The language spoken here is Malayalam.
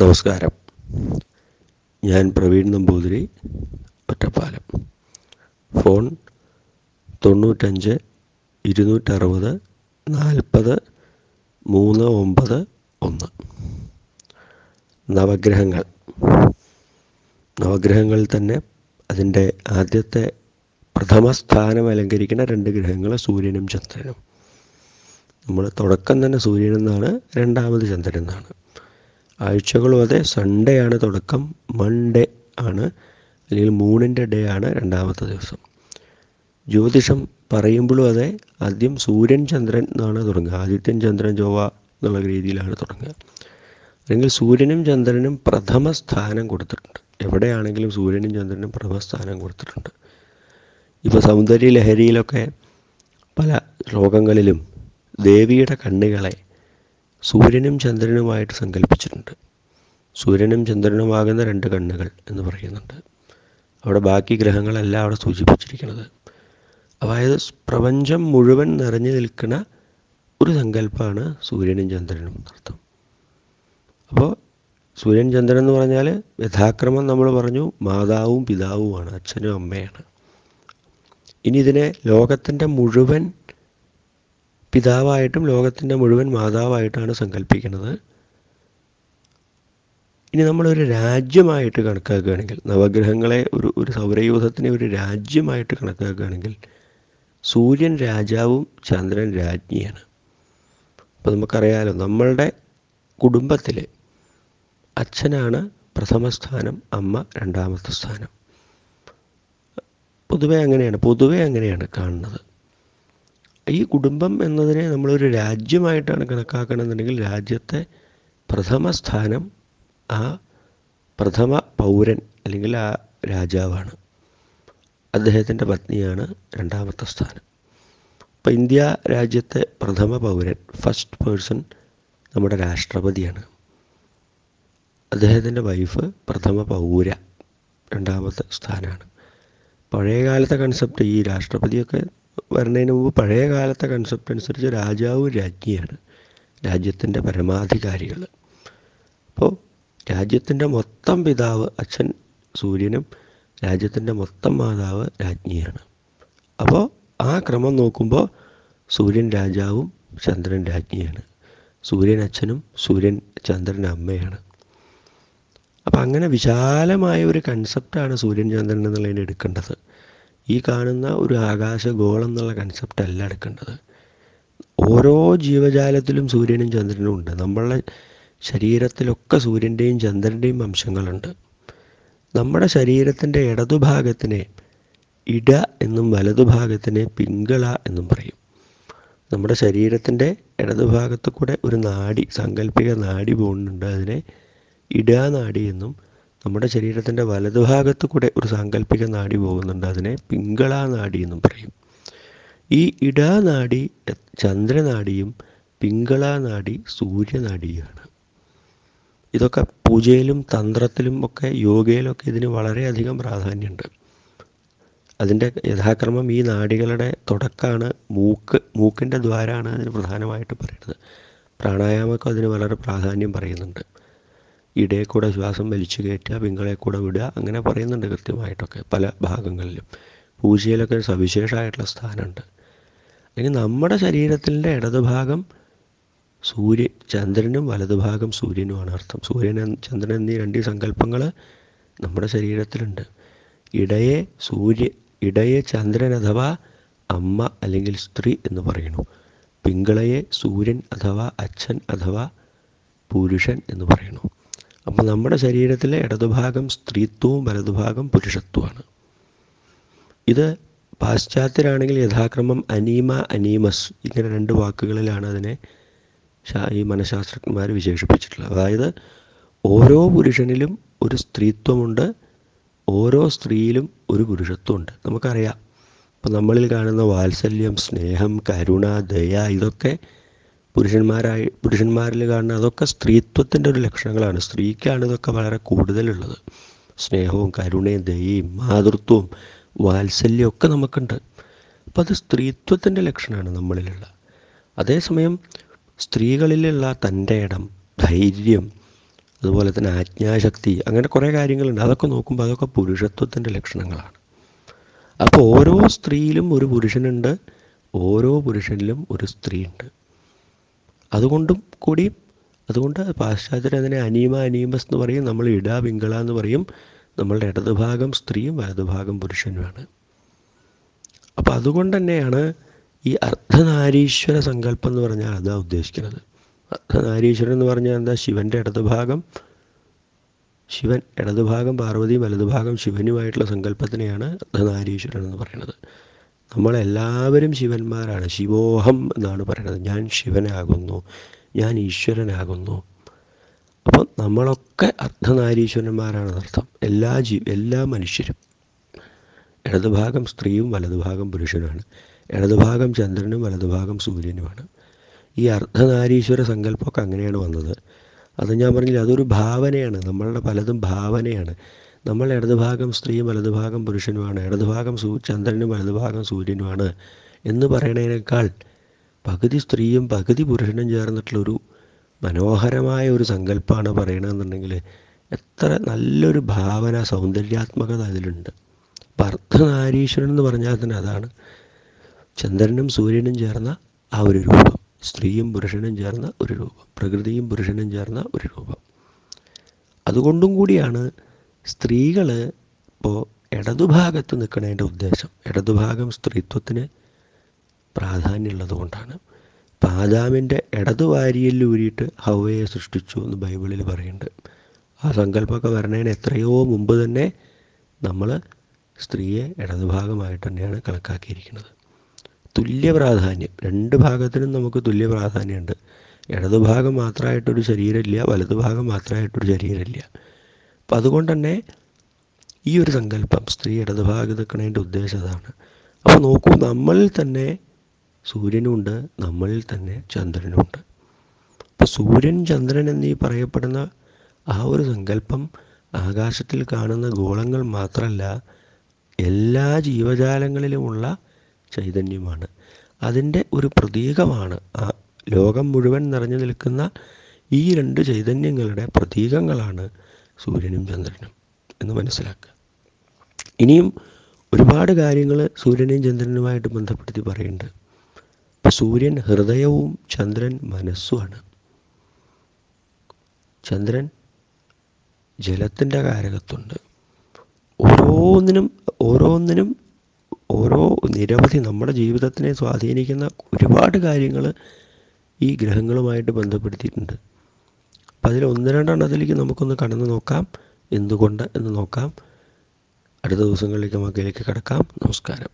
നമസ്കാരം. ഞാൻ പ്രവീൺ നമ്പൂതിരി ഒറ്റപ്പാലം. ഫോൺ തൊണ്ണൂറ്റഞ്ച് ഇരുന്നൂറ്ററുപത് നാൽപ്പത് മൂന്ന് ഒമ്പത് ഒന്ന്. നവഗ്രഹങ്ങൾ. നവഗ്രഹങ്ങൾ തന്നെ അതിന്റെ ആദ്യത്തെ പ്രഥമ സ്ഥാനം അലങ്കരിക്കുന്ന രണ്ട് ഗ്രഹങ്ങൾ സൂര്യനും ചന്ദ്രനും. നമ്മൾ തുടക്കം തന്നെ സൂര്യനെന്നാണ് രണ്ടാമത് ചന്ദ്രൻ എന്നാണ്. ആഴ്ചകളും അതെ സൺഡേ ആണ് തുടക്കം മൺഡേ ആണ് അല്ലെങ്കിൽ മൂണിന്റെ ഡേ ആണ് രണ്ടാമത്തെ ദിവസം. ജ്യോതിഷം പറയുമ്പോഴും അതെ ആദ്യം സൂര്യൻ ചന്ദ്രൻ എന്നാണ് തുടങ്ങുക. ആദിത്യൻ ചന്ദ്രൻ ചൊവ്വ എന്നുള്ള രീതിയിലാണ് തുടങ്ങുക. അല്ലെങ്കിൽ സൂര്യനും ചന്ദ്രനും പ്രഥമ സ്ഥാനം കൊടുത്തിട്ടുണ്ട്. എവിടെയാണെങ്കിലും സൂര്യനും ചന്ദ്രനും പ്രഥമ സ്ഥാനം കൊടുത്തിട്ടുണ്ട്. ഇപ്പോൾ സൗന്ദര്യ ലഹരിയിലൊക്കെ പല ശ്ലോകങ്ങളിലും ദേവിയുടെ കണ്ണുകളെ സൂര്യനും ചന്ദ്രനുമായിട്ട് സങ്കല്പിച്ചിട്ടുണ്ട്. സൂര്യനും ചന്ദ്രനുമാകുന്ന രണ്ട് കണ്ണുകൾ എന്ന് പറയുന്നുണ്ട്. അവിടെ ബാക്കി ഗ്രഹങ്ങളല്ല അവിടെ സൂചിപ്പിച്ചിരിക്കുന്നത്. അതായത് പ്രപഞ്ചം മുഴുവൻ നിറഞ്ഞു നിൽക്കുന്ന ഒരു സങ്കല്പമാണ് സൂര്യനും ചന്ദ്രനും എന്നർത്ഥം അപ്പോൾ സൂര്യൻ ചന്ദ്രൻ എന്ന് പറഞ്ഞാൽ യഥാക്രമം നമ്മൾ പറഞ്ഞു മാതാവും പിതാവുമാണ് അച്ഛനും അമ്മയാണ്. ഇനി ഇതിനെ ലോകത്തിന്റെ മുഴുവൻ പിതാവായിട്ടും ലോകത്തിന്റെ മുഴുവൻ മാതാവായിട്ടാണ് സങ്കല്പിക്കുന്നത്. ഇനി നമ്മളൊരു രാജ്യമായിട്ട് കണക്കാക്കുകയാണെങ്കിൽ നവഗ്രഹങ്ങളെ ഒരു ഒരു സൗരയൂഥത്തിനെ ഒരു രാജ്യമായിട്ട് കണക്കാക്കുകയാണെങ്കിൽ സൂര്യൻ രാജാവും ചന്ദ്രൻ രാജ്ഞിയാണ്. അപ്പോൾ നമുക്കറിയാലോ നമ്മളുടെ കുടുംബത്തിൽ അച്ഛനാണ് പ്രഥമ സ്ഥാനം അമ്മ രണ്ടാമത്തെ സ്ഥാനം. പൊതുവെ അങ്ങനെയാണ് പൊതുവെ അങ്ങനെയാണ് കാണുന്നത്. ഈ കുടുംബം എന്നതിനെ നമ്മളൊരു രാജ്യമായിട്ടാണ് കണക്കാക്കണമെന്നുണ്ടെങ്കിൽ രാജ്യത്തെ പ്രഥമ സ്ഥാനം ആ പ്രഥമ പൗരൻ അല്ലെങ്കിൽ ആ രാജാവാണ്. അദ്ദേഹത്തിന്റെ പത്നിയാണ് രണ്ടാമത്തെ സ്ഥാനം. അപ്പോൾ ഇന്ത്യ രാജ്യത്തെ പ്രഥമ പൗരൻ ഫസ്റ്റ് പേഴ്സൺ നമ്മുടെ രാഷ്ട്രപതിയാണ്. അദ്ദേഹത്തിന്റെ വൈഫ് പ്രഥമ പൗര രണ്ടാമത്തെ സ്ഥാനമാണ്. പഴയ കാലത്തെ കൺസെപ്റ്റ് ഈ രാഷ്ട്രപതിയൊക്കെ വരുന്നതിന് മുമ്പ് പഴയ കാലത്തെ കൺസെപ്റ്റ് അനുസരിച്ച് രാജാവും രാജ്ഞിയാണ്. രാജ്യത്തിന്റെ പരമാധികാരികൾ. അപ്പോൾ രാജ്യത്തിന്റെ മൊത്തം പിതാവ് അച്ഛൻ സൂര്യനും രാജ്യത്തിന്റെ മൊത്തം മാതാവ് രാജ്ഞിയാണ്. അപ്പോൾ ആ ക്രമം നോക്കുമ്പോൾ സൂര്യൻ രാജാവും ചന്ദ്രൻ രാജ്ഞിയാണ്. സൂര്യൻ അച്ഛനും സൂര്യൻ ചന്ദ്രൻ അമ്മയാണ്. അപ്പം അങ്ങനെ വിശാലമായ ഒരു കൺസെപ്റ്റാണ് സൂര്യൻ ചന്ദ്രൻ എന്നുള്ളതിന് എടുക്കേണ്ടത്. ഈ കാണുന്ന ഒരു ആകാശഗോളം എന്നുള്ള കൺസെപ്റ്റ് അല്ല എടുക്കേണ്ടത്. ഓരോ ജീവജാലത്തിലും സൂര്യനും ചന്ദ്രനും ഉണ്ട്. നമ്മളുടെ ശരീരത്തിലൊക്കെ സൂര്യന്റെയും ചന്ദ്രന്റെയും അംശങ്ങളുണ്ട്. നമ്മുടെ ശരീരത്തിന്റെ ഇടതുഭാഗത്തിനെ ഇട എന്നും വലതുഭാഗത്തിനെ പിങ്കള എന്നും പറയും. നമ്മുടെ ശരീരത്തിന്റെ ഇടതുഭാഗത്ത് കൂടെ ഒരു നാടി സാങ്കല്പിക നാടി പോകുന്നുണ്ട് അതിനെ ഇടാനാടി എന്നും നമ്മുടെ ശരീരത്തിന്റെ വലതുഭാഗത്ത് കൂടെ ഒരു സാങ്കല്പിക നാഡി പോകുന്നുണ്ട്. അതിനെ പിങ്കളാ നാടി എന്നും പറയും. ഈ ഇടാനാടി ചന്ദ്രനാടിയും പിങ്കളാ നാടി സൂര്യനാടിയാണ് ഇതൊക്കെ പൂജയിലും തന്ത്രത്തിലും ഒക്കെ യോഗയിലൊക്കെ ഇതിന് വളരെയധികം പ്രാധാന്യമുണ്ട്. അതിന്റെ യഥാക്രമം ഈ നാടികളുടെ തുടക്കമാണ് മൂക്ക് മൂക്കിന്റെ ദ്വാരമാണ് അതിന് പ്രധാനമായിട്ട് പറയുന്നത്. പ്രാണായാമൊക്കെ അതിന് വളരെ പ്രാധാന്യം പറയുന്നുണ്ട്. ഇടയെ കൂടെ ശ്വാസം വലിച്ചു കയറ്റുക പിങ്കളെ കൂടെ വിടുക അങ്ങനെ പറയുന്നുണ്ട് കൃത്യമായിട്ടൊക്കെ പല ഭാഗങ്ങളിലും. പൂജയിലൊക്കെ ഒരു സവിശേഷമായിട്ടുള്ള സ്ഥാനമുണ്ട്. അല്ലെങ്കിൽ നമ്മുടെ ശരീരത്തിന്റെ ഇടതുഭാഗം സൂര്യ ചന്ദ്രനും വലതുഭാഗം സൂര്യനുമാണ് അർത്ഥം. സൂര്യൻ ചന്ദ്രൻ എന്നീ രണ്ട് സങ്കല്പങ്ങൾ നമ്മുടെ ശരീരത്തിലുണ്ട്. ഇടയെ സൂര്യ ഇടയെ ചന്ദ്രൻ അഥവാ അമ്മ അല്ലെങ്കിൽ സ്ത്രീ എന്ന് പറയുന്നു. പിങ്കളയെ സൂര്യൻ അഥവാ അച്ഛൻ അഥവാ പുരുഷൻ എന്ന് പറയുന്നു. അപ്പോൾ നമ്മുടെ ശരീരത്തിലെ ഇടതുഭാഗം സ്ത്രീത്വവും വലതുഭാഗം പുരുഷത്വമാണ്. ഇത് പാശ്ചാത്യരാണെങ്കിൽ യഥാക്രമം അനീമ അനീമസ് ഇങ്ങനെ രണ്ട് വാക്കുകളിലാണ് അതിനെ ഈ മനഃശാസ്ത്രജ്ഞന്മാർ വിശേഷിപ്പിച്ചിട്ടുള്ളത്. അതായത് ഓരോ പുരുഷനിലും ഒരു സ്ത്രീത്വമുണ്ട് ഓരോ സ്ത്രീയിലും ഒരു പുരുഷത്വമുണ്ട്. നമുക്കറിയാം. ഇപ്പം നമ്മളിൽ കാണുന്ന വാത്സല്യം സ്നേഹം കരുണ ദയ ഇതൊക്കെ പുരുഷന്മാരായി പുരുഷന്മാരിൽ കാണുന്ന അതൊക്കെ സ്ത്രീത്വത്തിന്റെ ഒരു ലക്ഷണങ്ങളാണ്. സ്ത്രീക്കാണ് ഇതൊക്കെ വളരെ കൂടുതലുള്ളത്. സ്നേഹവും കരുണയും ദയയും മാതൃത്വവും വാത്സല്യവും ഒക്കെ നമുക്കുണ്ട്. അപ്പം അത് സ്ത്രീത്വത്തിന്റെ ലക്ഷണമാണ് നമ്മളിലുള്ള. അതേസമയം സ്ത്രീകളിലുള്ള തന്റെ ഇടം ധൈര്യം അതുപോലെ തന്നെ ആജ്ഞാശക്തി അങ്ങനെ കുറേ കാര്യങ്ങളുണ്ട്. അതൊക്കെ നോക്കുമ്പോൾ അതൊക്കെ പുരുഷത്വത്തിന്റെ ലക്ഷണങ്ങളാണ്. അപ്പോൾ ഓരോ സ്ത്രീയിലും ഒരു പുരുഷനുണ്ട് ഓരോ പുരുഷനിലും ഒരു സ്ത്രീയുണ്ട്. അതുകൊണ്ടും കൂടി അതുകൊണ്ട് പാശ്ചാത്യർ അതിനെ അനീമ അനീമസ് എന്ന് പറയും നമ്മൾ ഇട പിങ്കള എന്ന് പറയും. നമ്മളുടെ ഇടതുഭാഗം സ്ത്രീയും വലതുഭാഗം പുരുഷനുമാണ്. അപ്പം അതുകൊണ്ട് തന്നെയാണ് ഈ അർദ്ധനാരീശ്വര സങ്കല്പം എന്ന് പറഞ്ഞാൽ അതാ ഉദ്ദേശിക്കുന്നത്. അർദ്ധനാരീശ്വരൻ എന്ന് പറഞ്ഞാൽ എന്താ? ശിവന്റെ ഇടതുഭാഗം. ശിവൻ ഇടതുഭാഗം പാർവതിയും വലതുഭാഗം ശിവനുമായിട്ടുള്ള സങ്കല്പത്തിനെയാണ് അർദ്ധനാരീശ്വരൻ എന്ന് പറയുന്നത്. നമ്മളെല്ലാവരും ശിവന്മാരാണ്. ശിവോഹം എന്നാണ് പറയുന്നത്. ഞാൻ ശിവനാകുന്നു. ഞാൻ ഈശ്വരനാകുന്നു. അപ്പം നമ്മളൊക്കെ അർദ്ധനാരീശ്വരന്മാരാണ് അർത്ഥം എല്ലാ ജീ എല്ലാ മനുഷ്യരും. ഇടതുഭാഗം സ്ത്രീയും വലതുഭാഗം പുരുഷനുമാണ്. ഇടതുഭാഗം ചന്ദ്രനും വലതുഭാഗം സൂര്യനുമാണ്. ഈ അർദ്ധനാരീശ്വര സങ്കല്പമൊക്കെ അങ്ങനെയാണ് വന്നത്. അത് ഞാൻ പറഞ്ഞില്ല അതൊരു ഭാവനയാണ്. നമ്മളുടെ പലതും ഭാവനയാണ്. നമ്മൾ ഇടതുഭാഗം സ്ത്രീയും വലതുഭാഗം പുരുഷനുമാണ്. ഇടതുഭാഗം സൂ ചന്ദ്രനും വലതുഭാഗം സൂര്യനുമാണ് എന്ന് പറയണതിനേക്കാൾ പകുതി സ്ത്രീയും പകുതി പുരുഷനും ചേർന്നിട്ടുള്ളൊരു മനോഹരമായ ഒരു സങ്കല്പമാണ് പറയണമെന്നുണ്ടെങ്കിൽ എത്ര നല്ലൊരു ഭാവന സൗന്ദര്യാത്മകത അതിലുണ്ട്. ഭർത്തനാരീശ്വരൻ എന്ന് പറഞ്ഞാൽ തന്നെ അതാണ്. ചന്ദ്രനും സൂര്യനും ചേർന്ന ആ ഒരു രൂപം. സ്ത്രീയും പുരുഷനും ചേർന്ന ഒരു രൂപം. പ്രകൃതിയും പുരുഷനും ചേർന്ന ഒരു രൂപം. അതുകൊണ്ടും കൂടിയാണ് സ്ത്രീകൾ ഇപ്പോൾ ഇടതുഭാഗത്ത് നിൽക്കണേന്റെ ഉദ്ദേശം. ഇടതുഭാഗം സ്ത്രീത്വത്തിന് പ്രാധാന്യമുള്ളത് കൊണ്ടാണ് ഇപ്പം ആദാമിന്റെ ഊരിയിട്ട് ഹവയെ സൃഷ്ടിച്ചു എന്ന് ബൈബിളിൽ പറയുന്നുണ്ട്. ആ സങ്കല്പമൊക്കെ വരണേന് എത്രയോ മുമ്പ് തന്നെ നമ്മൾ സ്ത്രീയെ ഇടതുഭാഗമായിട്ട് തന്നെയാണ് കണക്കാക്കിയിരിക്കുന്നത്. തുല്യ പ്രാധാന്യം. രണ്ട് ഭാഗത്തിനും നമുക്ക് തുല്യ പ്രാധാന്യമുണ്ട്. ഇടതുഭാഗം മാത്രമായിട്ടൊരു ശരീരമില്ല വലതുഭാഗം മാത്രമായിട്ടൊരു ശരീരമില്ല. അപ്പം അതുകൊണ്ട് തന്നെ ഈ ഒരു സങ്കല്പം സ്ത്രീ ഇടതുഭാഗത്ത് നിൽക്കുന്നതിന്റെ ഉദ്ദേശം അതാണ്. അപ്പോൾ നോക്കൂ നമ്മളിൽ തന്നെ സൂര്യനുണ്ട് നമ്മളിൽ തന്നെ ചന്ദ്രനുണ്ട്. അപ്പോൾ സൂര്യൻ ചന്ദ്രൻ എന്നീ പറയപ്പെടുന്ന ആ ഒരു സങ്കല്പം ആകാശത്തിൽ കാണുന്ന ഗോളങ്ങൾ മാത്രമല്ല എല്ലാ ജീവജാലങ്ങളിലുമുള്ള ചൈതന്യമാണ്. അതിന്റെ ഒരു പ്രതീകമാണ് ആ ലോകം മുഴുവൻ നിറഞ്ഞു നിൽക്കുന്ന ഈ രണ്ട് ചൈതന്യങ്ങളുടെ പ്രതീകങ്ങളാണ്. സൂര്യനും ചന്ദ്രനും എന്ന് മനസ്സിലാക്കുക. ഇനിയും ഒരുപാട് കാര്യങ്ങൾ സൂര്യനെയും ചന്ദ്രനുമായിട്ട് ബന്ധപ്പെടുത്തി പറയുന്നുണ്ട്. ഇപ്പം സൂര്യൻ ഹൃദയവും ചന്ദ്രൻ മനസ്സുമാണ്. ചന്ദ്രൻ ജലത്തിന്റെ കാരകത്തുണ്ട് ഓരോന്നിനും ഓരോന്നിനും ഓരോ നിരവധി നമ്മുടെ ജീവിതത്തിനെ സ്വാധീനിക്കുന്ന ഒരുപാട് കാര്യങ്ങൾ ഈ ഗ്രഹങ്ങളുമായിട്ട് ബന്ധപ്പെടുത്തിയിട്ടുണ്ട്. അപ്പം അതിൽ ഒന്ന് രണ്ടെണ്ണത്തിലേക്ക് നമുക്കൊന്ന് കടന്നു നോക്കാം. എന്തുകൊണ്ട് എന്ന് നോക്കാം. അടുത്ത ദിവസങ്ങളിലേക്ക് നമുക്ക് ഇതിലേക്ക് കിടക്കാം. നമസ്കാരം.